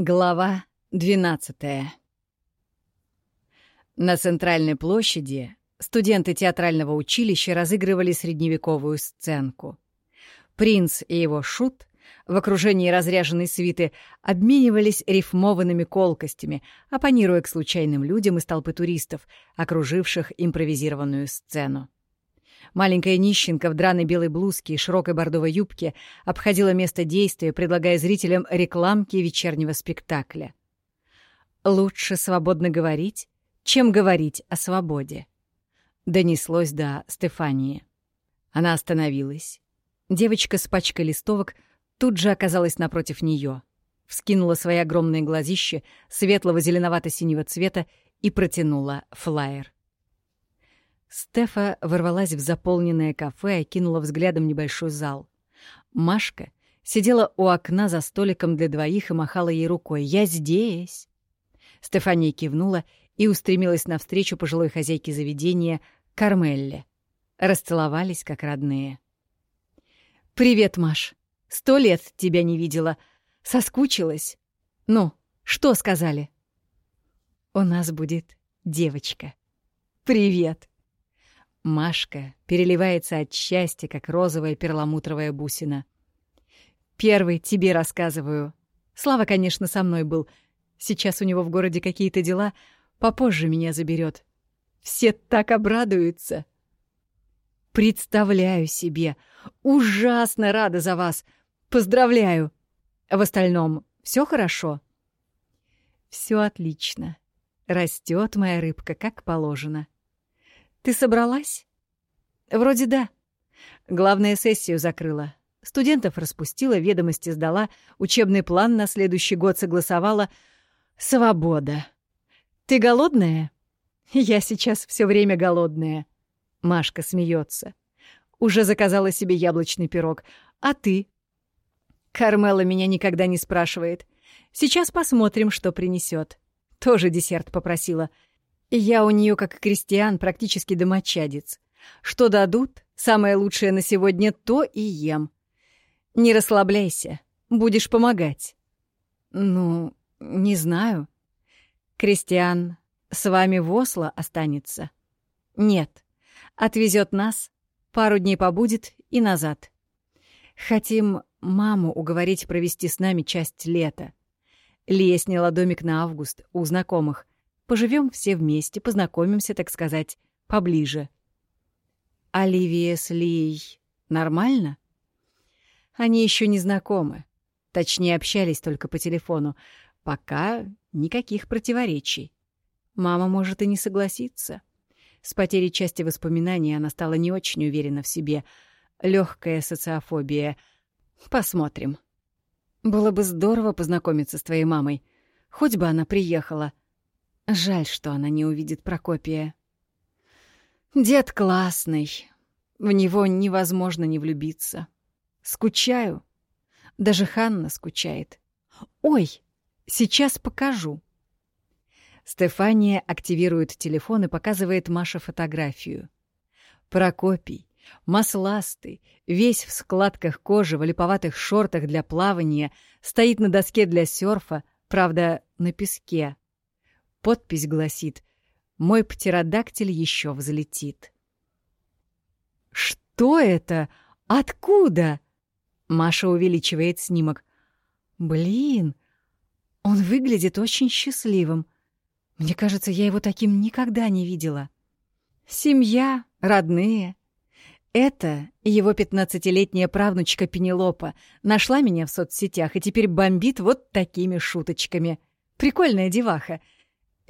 Глава 12 На центральной площади студенты театрального училища разыгрывали средневековую сценку. Принц и его шут в окружении разряженной свиты обменивались рифмованными колкостями, оппонируя к случайным людям из толпы туристов, окруживших импровизированную сцену. Маленькая нищенка в драной белой блузке и широкой бордовой юбке обходила место действия, предлагая зрителям рекламки вечернего спектакля. «Лучше свободно говорить, чем говорить о свободе», — донеслось до Стефании. Она остановилась. Девочка с пачкой листовок тут же оказалась напротив нее, вскинула свои огромные глазища светлого зеленовато-синего цвета и протянула флаер. Стефа ворвалась в заполненное кафе и кинула взглядом небольшой зал. Машка сидела у окна за столиком для двоих и махала ей рукой. «Я здесь!» Стефания кивнула и устремилась навстречу пожилой хозяйке заведения Кармелле. Расцеловались, как родные. «Привет, Маш. Сто лет тебя не видела. Соскучилась? Ну, что сказали?» «У нас будет девочка. Привет!» Машка переливается от счастья, как розовая перламутровая бусина. «Первый тебе рассказываю. Слава, конечно, со мной был. Сейчас у него в городе какие-то дела. Попозже меня заберет. Все так обрадуются». «Представляю себе. Ужасно рада за вас. Поздравляю. В остальном все хорошо?» «Все отлично. Растет моя рыбка, как положено». Ты собралась? Вроде да. Главная сессию закрыла. Студентов распустила, ведомости сдала, учебный план на следующий год согласовала. Свобода. Ты голодная? Я сейчас все время голодная. Машка смеется. Уже заказала себе яблочный пирог. А ты? Кармела меня никогда не спрашивает. Сейчас посмотрим, что принесет. Тоже десерт попросила — я у нее, как крестьян, практически домочадец. Что дадут, самое лучшее на сегодня, то и ем. Не расслабляйся, будешь помогать. Ну, не знаю. Крестьян с вами в Осло останется? Нет. Отвезет нас, пару дней побудет и назад. Хотим маму уговорить провести с нами часть лета. Лия сняла домик на август у знакомых — Поживем все вместе, познакомимся, так сказать, поближе. Оливия с Лией нормально? Они еще не знакомы. Точнее, общались только по телефону. Пока никаких противоречий. Мама может и не согласиться. С потерей части воспоминаний она стала не очень уверена в себе. Легкая социофобия. Посмотрим. Было бы здорово познакомиться с твоей мамой. Хоть бы она приехала. Жаль, что она не увидит Прокопия. Дед классный. В него невозможно не влюбиться. Скучаю. Даже Ханна скучает. Ой, сейчас покажу. Стефания активирует телефон и показывает Маше фотографию. Прокопий, масластый, весь в складках кожи, в липоватых шортах для плавания, стоит на доске для серфа, правда, на песке. Подпись гласит «Мой птеродактиль еще взлетит». «Что это? Откуда?» Маша увеличивает снимок. «Блин, он выглядит очень счастливым. Мне кажется, я его таким никогда не видела. Семья, родные. Это его пятнадцатилетняя правнучка Пенелопа нашла меня в соцсетях и теперь бомбит вот такими шуточками. Прикольная деваха —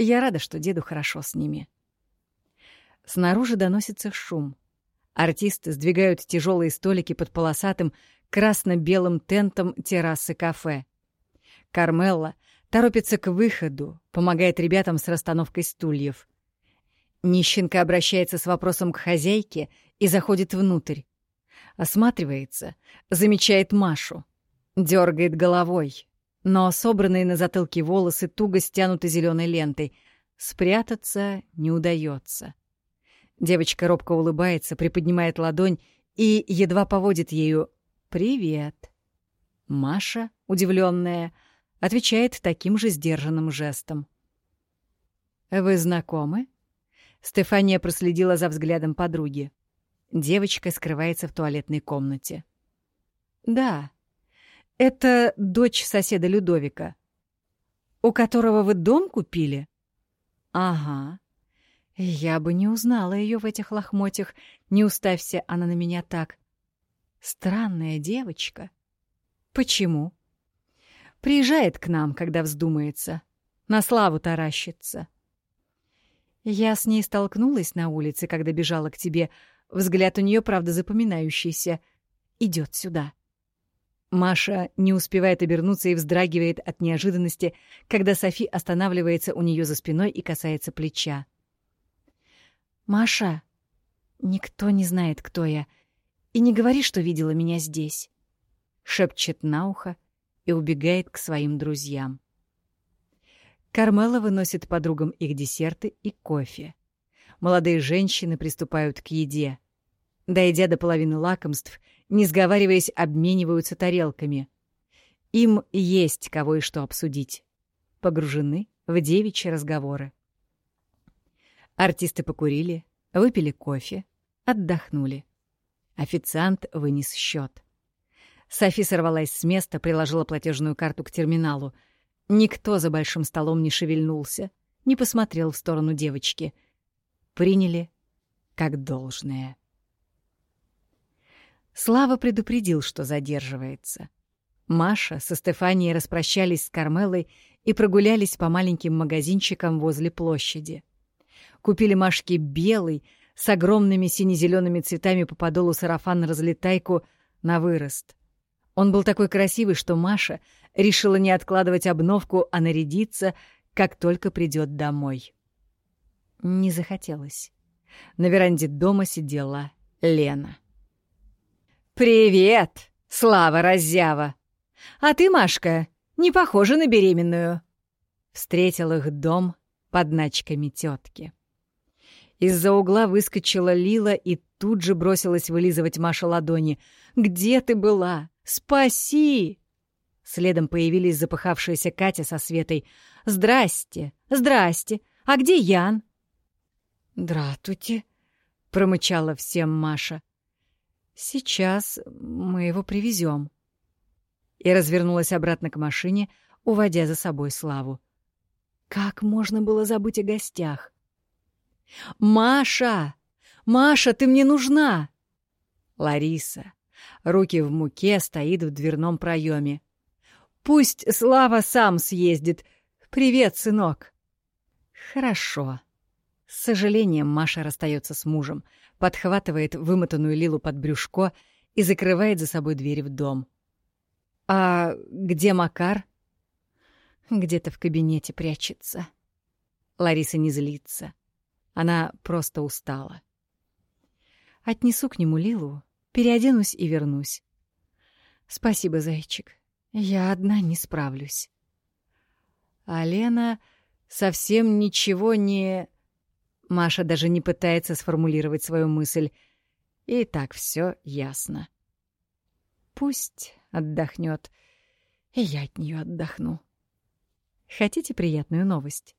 я рада, что деду хорошо с ними. Снаружи доносится шум. Артисты сдвигают тяжелые столики под полосатым красно-белым тентом террасы кафе. Кармелла торопится к выходу, помогает ребятам с расстановкой стульев. Нищенка обращается с вопросом к хозяйке и заходит внутрь. Осматривается, замечает Машу, дергает головой, но собранные на затылке волосы туго стянуты зеленой лентой. Спрятаться не удается. Девочка робко улыбается, приподнимает ладонь и едва поводит ею «Привет». Маша, удивленная, отвечает таким же сдержанным жестом. «Вы знакомы?» Стефания проследила за взглядом подруги. Девочка скрывается в туалетной комнате. «Да, это дочь соседа Людовика. У которого вы дом купили?» «Ага. Я бы не узнала ее в этих лохмотьях, не уставься она на меня так. Странная девочка. Почему? Приезжает к нам, когда вздумается. На славу таращится. Я с ней столкнулась на улице, когда бежала к тебе. Взгляд у нее, правда, запоминающийся. Идет сюда. Маша не успевает обернуться и вздрагивает от неожиданности, когда Софи останавливается у нее за спиной и касается плеча. «Маша, никто не знает, кто я. И не говори, что видела меня здесь», — шепчет на ухо и убегает к своим друзьям. Кармела выносит подругам их десерты и кофе. Молодые женщины приступают к еде. Дойдя до половины лакомств, не сговариваясь, обмениваются тарелками. Им есть кого и что обсудить. Погружены в девичьи разговоры. Артисты покурили, выпили кофе, отдохнули. Официант вынес счет. Софи сорвалась с места, приложила платежную карту к терминалу. Никто за большим столом не шевельнулся, не посмотрел в сторону девочки. Приняли как должное. Слава предупредил, что задерживается. Маша со Стефанией распрощались с Кармелой и прогулялись по маленьким магазинчикам возле площади. Купили Машке белый, с огромными сине-зелеными цветами по подолу сарафан-разлетайку на вырост. Он был такой красивый, что Маша решила не откладывать обновку, а нарядиться, как только придет домой. Не захотелось. На веранде дома сидела Лена. «Привет, Слава Раззява! А ты, Машка, не похожа на беременную!» Встретил их дом под начками тетки. Из-за угла выскочила Лила и тут же бросилась вылизывать Маша ладони. «Где ты была? Спаси!» Следом появились запыхавшаяся Катя со Светой. «Здрасте! Здрасте! А где Ян?» «Дратуйте!» — промычала всем Маша. «Сейчас мы его привезем». И развернулась обратно к машине, уводя за собой Славу. Как можно было забыть о гостях? «Маша! Маша, ты мне нужна!» Лариса, руки в муке, стоит в дверном проеме. «Пусть Слава сам съездит. Привет, сынок!» «Хорошо». С сожалением Маша расстается с мужем, подхватывает вымотанную Лилу под брюшко и закрывает за собой дверь в дом. «А где Макар?» «Где-то в кабинете прячется». Лариса не злится. Она просто устала. Отнесу к нему Лилу, переоденусь и вернусь. Спасибо, зайчик. Я одна не справлюсь. А Лена совсем ничего не... Маша даже не пытается сформулировать свою мысль. И так все ясно. Пусть отдохнет, и я от нее отдохну. Хотите приятную новость?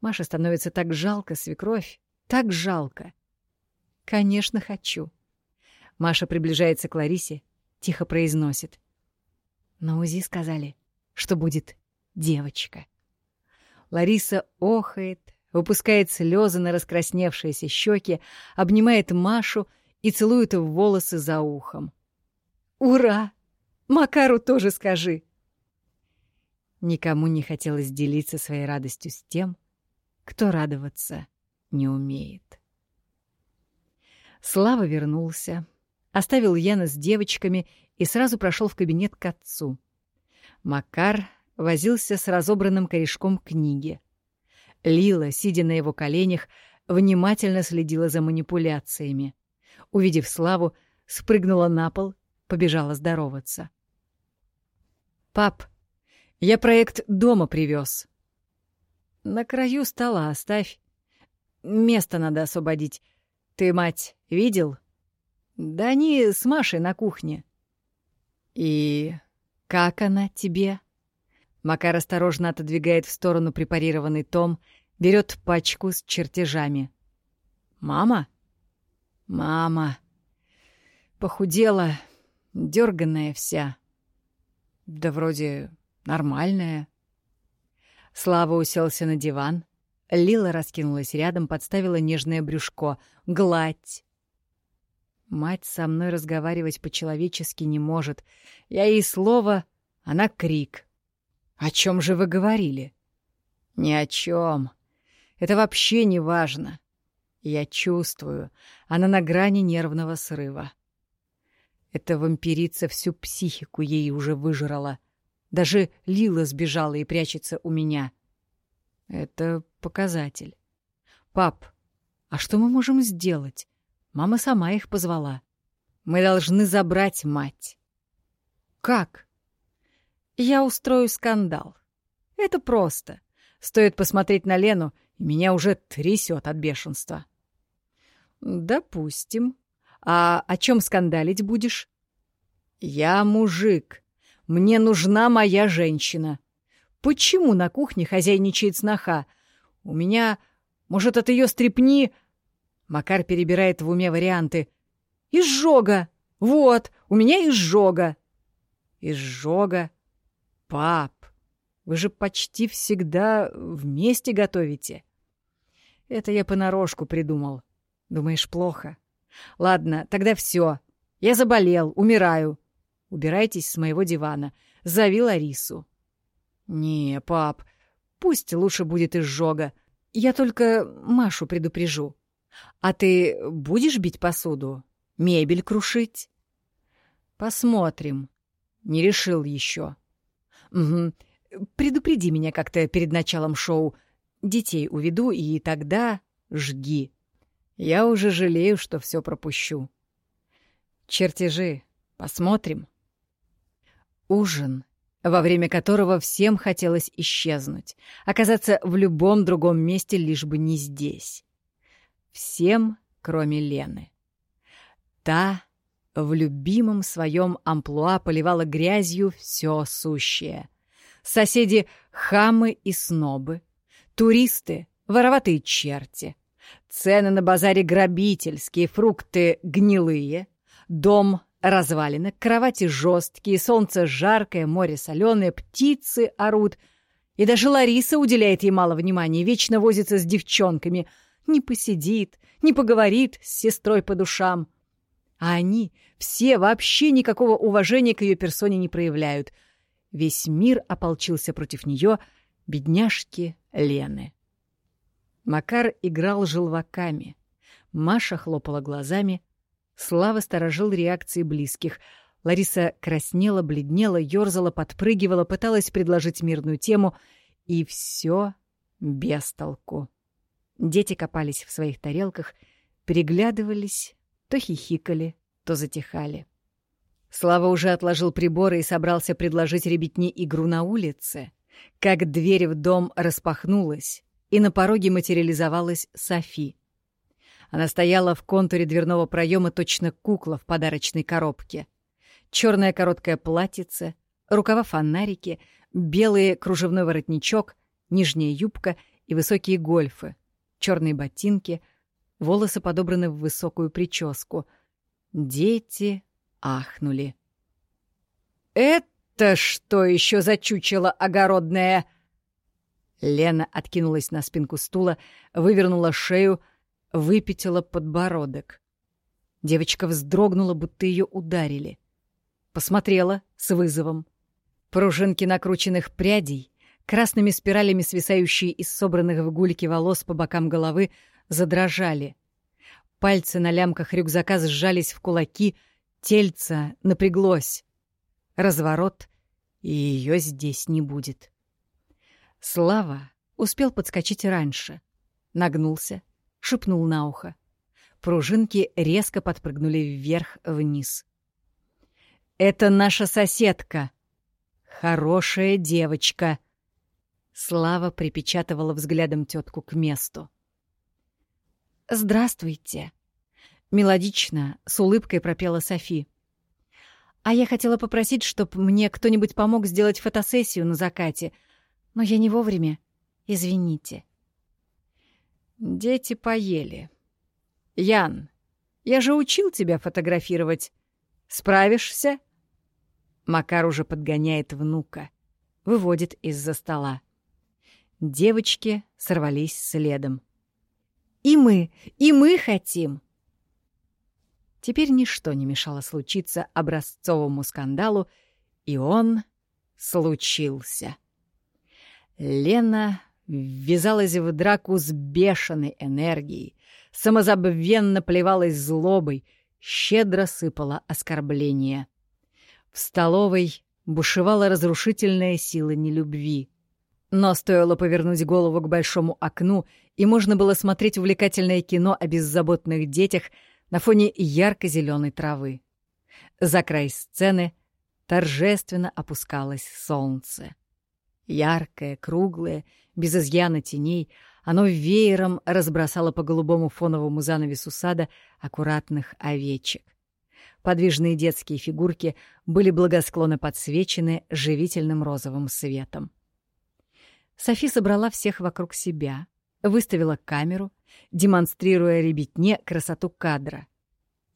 Маше становится так жалко свекровь, так жалко. Конечно, хочу. Маша приближается к Ларисе, тихо произносит. На УЗИ сказали, что будет девочка. Лариса охает, выпускает слезы на раскрасневшиеся щеки, обнимает Машу и целует в волосы за ухом. «Ура! Макару тоже скажи!» Никому не хотелось делиться своей радостью с тем, кто радоваться не умеет. Слава вернулся, оставил Яна с девочками и сразу прошел в кабинет к отцу. Макар возился с разобранным корешком книги. Лила, сидя на его коленях, внимательно следила за манипуляциями. Увидев Славу, спрыгнула на пол, побежала здороваться. «Пап, я проект дома привез. На краю стола оставь. Место надо освободить. Ты, мать, видел? Да они с Машей на кухне. И как она тебе? Макар осторожно отодвигает в сторону препарированный том, берет пачку с чертежами. «Мама?» «Мама!» Похудела, дерганная вся. Да вроде нормальная. Слава уселся на диван. Лила раскинулась рядом, подставила нежное брюшко. Гладь. Мать со мной разговаривать по-человечески не может. Я ей слово, она крик. «О чем же вы говорили?» «Ни о чем. Это вообще не важно. Я чувствую, она на грани нервного срыва. Эта вампирица всю психику ей уже выжрала. Даже Лила сбежала и прячется у меня. Это показатель. Пап, а что мы можем сделать? Мама сама их позвала. Мы должны забрать мать. Как? Я устрою скандал. Это просто. Стоит посмотреть на Лену, и меня уже трясет от бешенства. Допустим. А о чем скандалить будешь? Я мужик. Мне нужна моя женщина. Почему на кухне хозяйничает сноха? У меня... Может, от ее стрепни... Макар перебирает в уме варианты. «Изжога! Вот, у меня изжога!» «Изжога? Пап, вы же почти всегда вместе готовите!» «Это я понарошку придумал. Думаешь, плохо?» Ладно, тогда все. Я заболел, умираю. Убирайтесь с моего дивана. Зови Ларису. Не, пап, пусть лучше будет изжога. Я только Машу предупрежу. А ты будешь бить посуду? Мебель крушить? Посмотрим. Не решил еще. Угу. Предупреди меня как-то перед началом шоу. Детей уведу, и тогда жги. Я уже жалею, что все пропущу. Чертежи. Посмотрим. Ужин, во время которого всем хотелось исчезнуть, оказаться в любом другом месте, лишь бы не здесь. Всем, кроме Лены. Та в любимом своем амплуа поливала грязью все сущее. Соседи — хамы и снобы, туристы — вороватые черти, Цены на базаре грабительские, фрукты гнилые, дом развалины, кровати жесткие, солнце жаркое, море соленое, птицы орут. И даже Лариса уделяет ей мало внимания, вечно возится с девчонками. Не посидит, не поговорит с сестрой по душам. А они все вообще никакого уважения к ее персоне не проявляют. Весь мир ополчился против нее, бедняжки Лены. Макар играл желваками. Маша хлопала глазами. Слава сторожил реакции близких. Лариса краснела, бледнела, ёрзала, подпрыгивала, пыталась предложить мирную тему. И все без толку. Дети копались в своих тарелках, переглядывались, то хихикали, то затихали. Слава уже отложил приборы и собрался предложить ребятне игру на улице, как дверь в дом распахнулась, и на пороге материализовалась Софи. Она стояла в контуре дверного проема точно кукла в подарочной коробке. Черное короткое платьице, рукава фонарики, белый кружевной воротничок, нижняя юбка и высокие гольфы, черные ботинки, волосы подобраны в высокую прическу. Дети ахнули. «Это что еще за чучело огородное?» Лена откинулась на спинку стула, вывернула шею, выпятила подбородок. Девочка вздрогнула, будто ее ударили. Посмотрела с вызовом. Пружинки накрученных прядей, красными спиралями свисающие из собранных в гульки волос по бокам головы, задрожали. Пальцы на лямках рюкзака сжались в кулаки, тельце напряглось. Разворот, и ее здесь не будет. Слава успел подскочить раньше. Нагнулся, шепнул на ухо. Пружинки резко подпрыгнули вверх-вниз. «Это наша соседка. Хорошая девочка». Слава припечатывала взглядом тетку к месту. «Здравствуйте», — мелодично, с улыбкой пропела Софи. А я хотела попросить, чтобы мне кто-нибудь помог сделать фотосессию на закате, но я не вовремя. Извините. Дети поели. Ян, я же учил тебя фотографировать. Справишься? Макар уже подгоняет внука, выводит из-за стола. Девочки сорвались следом. «И мы, и мы хотим!» Теперь ничто не мешало случиться образцовому скандалу, и он случился. Лена ввязалась в драку с бешеной энергией, самозабвенно плевалась злобой, щедро сыпала оскорбления. В столовой бушевала разрушительная сила нелюбви. Но стоило повернуть голову к большому окну, и можно было смотреть увлекательное кино о беззаботных детях на фоне ярко-зеленой травы. За край сцены торжественно опускалось солнце. Яркое, круглое, без изъяна теней, оно веером разбросало по голубому фоновому занавесу сада аккуратных овечек. Подвижные детские фигурки были благосклонно подсвечены живительным розовым светом. Софи собрала всех вокруг себя, выставила камеру, демонстрируя ребятне красоту кадра.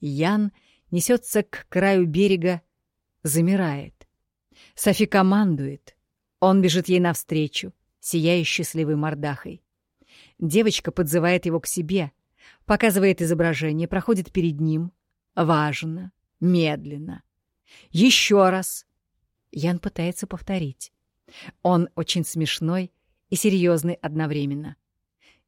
Ян несется к краю берега, замирает. Софи командует. Он бежит ей навстречу, сияя счастливой мордахой. Девочка подзывает его к себе, показывает изображение, проходит перед ним. Важно, медленно. Еще раз. Ян пытается повторить. Он очень смешной и серьезный одновременно.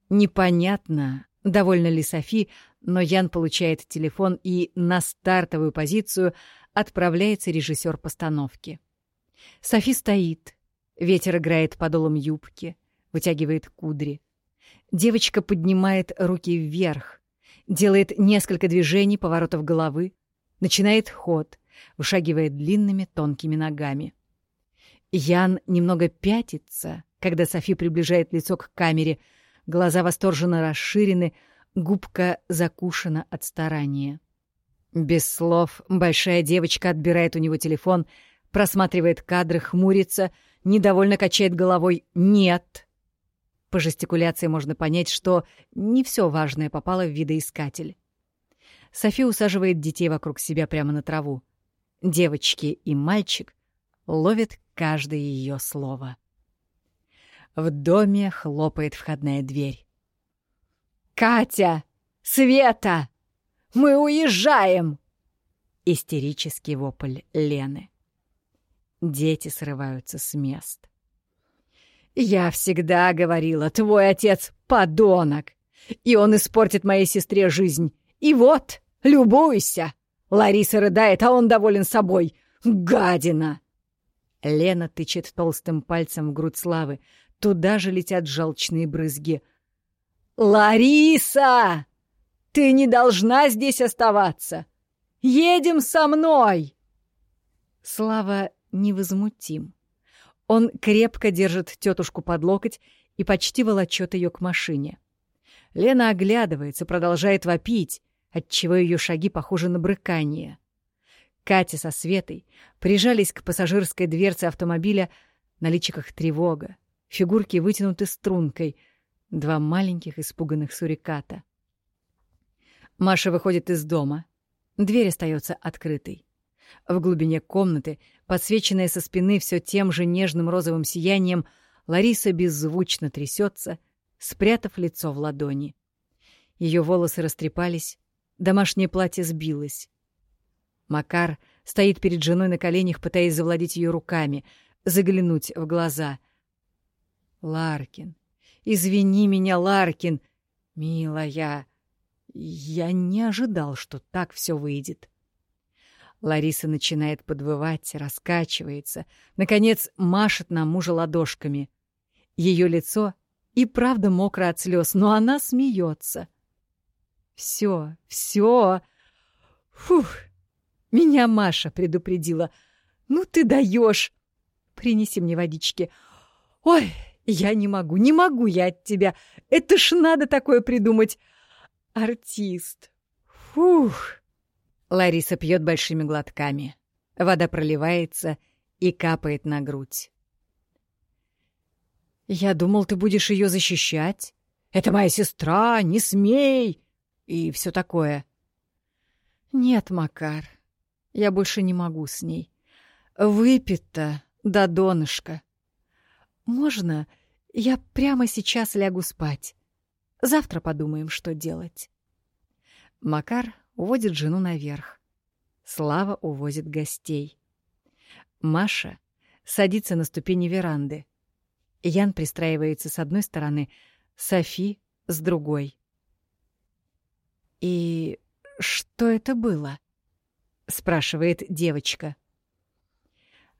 Непонятно, довольна ли Софи, но Ян получает телефон и на стартовую позицию отправляется режиссер постановки. Софи стоит, ветер играет подолом юбки, вытягивает кудри. Девочка поднимает руки вверх, делает несколько движений поворотов головы, начинает ход, вышагивает длинными тонкими ногами. Ян немного пятится, когда Софи приближает лицо к камере, глаза восторженно расширены, губка закушена от старания. Без слов большая девочка отбирает у него телефон, просматривает кадры, хмурится, недовольно качает головой «нет». По жестикуляции можно понять, что не все важное попало в видоискатель. Софи усаживает детей вокруг себя прямо на траву. Девочки и мальчик ловят каждое ее слово. В доме хлопает входная дверь. «Катя! Света! Мы уезжаем!» Истерический вопль Лены. Дети срываются с мест. «Я всегда говорила, твой отец — подонок, и он испортит моей сестре жизнь. И вот, любуйся!» Лариса рыдает, а он доволен собой. «Гадина!» Лена тычет толстым пальцем в грудь Славы. Туда же летят желчные брызги. «Лариса! Ты не должна здесь оставаться! Едем со мной!» Слава невозмутим. Он крепко держит тетушку под локоть и почти волочет ее к машине. Лена оглядывается, продолжает вопить, отчего ее шаги похожи на брыкание. Катя со Светой прижались к пассажирской дверце автомобиля, на личиках тревога, фигурки вытянуты стрункой, два маленьких испуганных суриката. Маша выходит из дома. Дверь остается открытой. В глубине комнаты, подсвеченная со спины все тем же нежным розовым сиянием, Лариса беззвучно трясется, спрятав лицо в ладони. Ее волосы растрепались, домашнее платье сбилось. Макар стоит перед женой на коленях, пытаясь завладеть ее руками, заглянуть в глаза. «Ларкин, извини меня, Ларкин! Милая, я не ожидал, что так все выйдет». Лариса начинает подвывать, раскачивается, наконец машет на мужа ладошками. Ее лицо и правда мокро от слез, но она смеется. «Все, все! Фух!» Меня Маша предупредила. Ну ты даешь. Принеси мне водички. Ой, я не могу, не могу я от тебя. Это ж надо такое придумать. Артист. Фух. Лариса пьет большими глотками. Вода проливается и капает на грудь. «Я думал, ты будешь ее защищать. Это моя сестра, не смей!» И все такое. «Нет, Макар, я больше не могу с ней. Выпито до донышка. Можно я прямо сейчас лягу спать? Завтра подумаем, что делать». Макар уводит жену наверх. Слава увозит гостей. Маша садится на ступени веранды. Ян пристраивается с одной стороны, Софи — с другой. «И что это было?» — спрашивает девочка.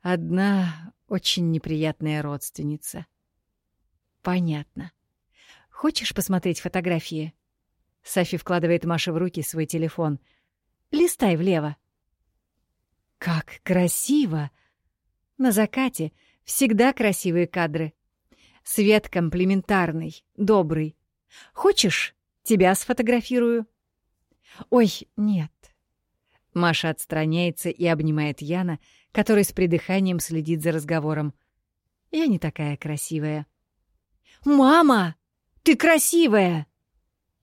«Одна очень неприятная родственница». «Понятно. Хочешь посмотреть фотографии?» Софи вкладывает Маше в руки свой телефон. «Листай влево». Как красиво! На закате всегда красивые кадры. Свет комплиментарный, добрый. Хочешь, тебя сфотографирую? Ой, нет. Маша отстраняется и обнимает Яна, который с придыханием следит за разговором. Я не такая красивая. «Мама! Ты красивая!»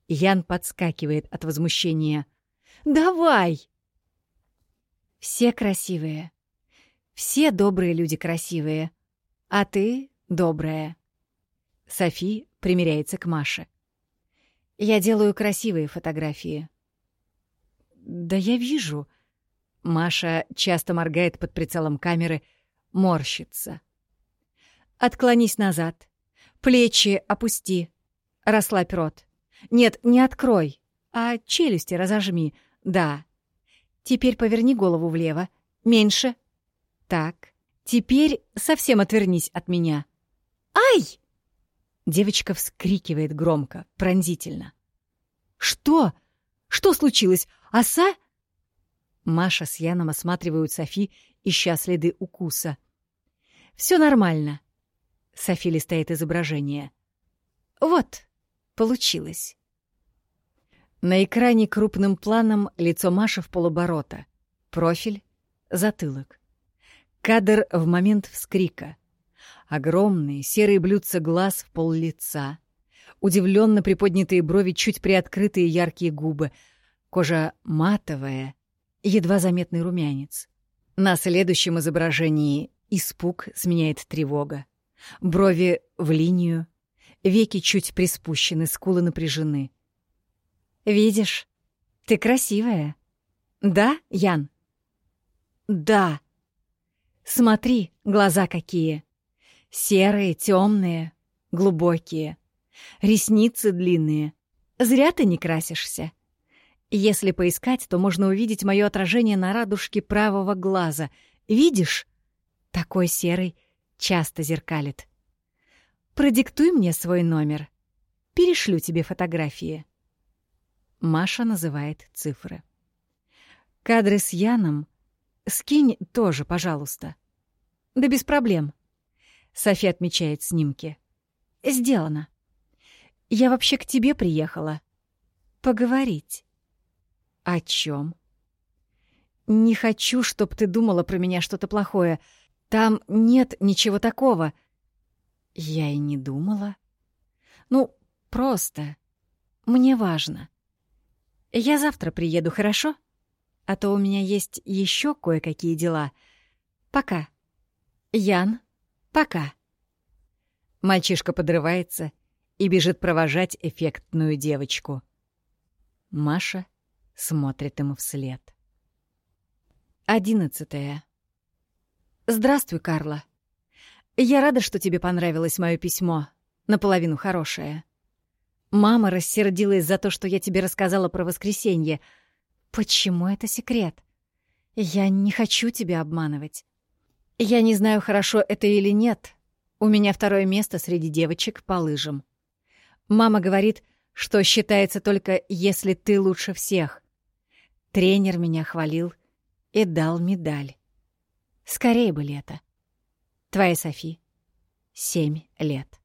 Ян подскакивает от возмущения. «Давай!» Все красивые. Все добрые люди красивые. А ты добрая. Софи примеряется к Маше. Я делаю красивые фотографии. Да я вижу. Маша часто моргает под прицелом камеры, морщится. Отклонись назад. Плечи опусти. Расслабь рот. Нет, не открой, а челюсти разожми. Да, Теперь поверни голову влево. Меньше. Так. Теперь совсем отвернись от меня. Ай! Девочка вскрикивает громко, пронзительно. Что? Что случилось? Оса? Маша с Яном осматривают Софи, ища следы укуса. Все нормально. Софи листает изображение. Вот, получилось. На экране крупным планом лицо Маши в полоборота. Профиль, затылок. Кадр в момент вскрика. Огромные серые блюдца глаз в пол лица. Удивленно приподнятые брови, чуть приоткрытые яркие губы. Кожа матовая, едва заметный румянец. На следующем изображении испуг сменяет тревога. Брови в линию, веки чуть приспущены, скулы напряжены. Видишь, ты красивая. Да, Ян? Да. Смотри, глаза какие. Серые, темные, глубокие. Ресницы длинные. Зря ты не красишься. Если поискать, то можно увидеть мое отражение на радужке правого глаза. Видишь? Такой серый часто зеркалит. Продиктуй мне свой номер. Перешлю тебе фотографии. Маша называет цифры. Кадры с Яном скинь тоже, пожалуйста. Да без проблем. София отмечает снимки. Сделано. Я вообще к тебе приехала. Поговорить. О чем? Не хочу, чтоб ты думала про меня что-то плохое. Там нет ничего такого. Я и не думала. Ну, просто. Мне важно. Я завтра приеду, хорошо? А то у меня есть еще кое-какие дела. Пока. Ян, пока. Мальчишка подрывается и бежит провожать эффектную девочку. Маша смотрит ему вслед. Одиннадцатое. Здравствуй, Карла. Я рада, что тебе понравилось мое письмо. Наполовину хорошее. Мама рассердилась за то, что я тебе рассказала про воскресенье. Почему это секрет? Я не хочу тебя обманывать. Я не знаю, хорошо это или нет. У меня второе место среди девочек по лыжам. Мама говорит, что считается только если ты лучше всех. Тренер меня хвалил и дал медаль. Скорее бы лето. Твоя Софи. Семь лет.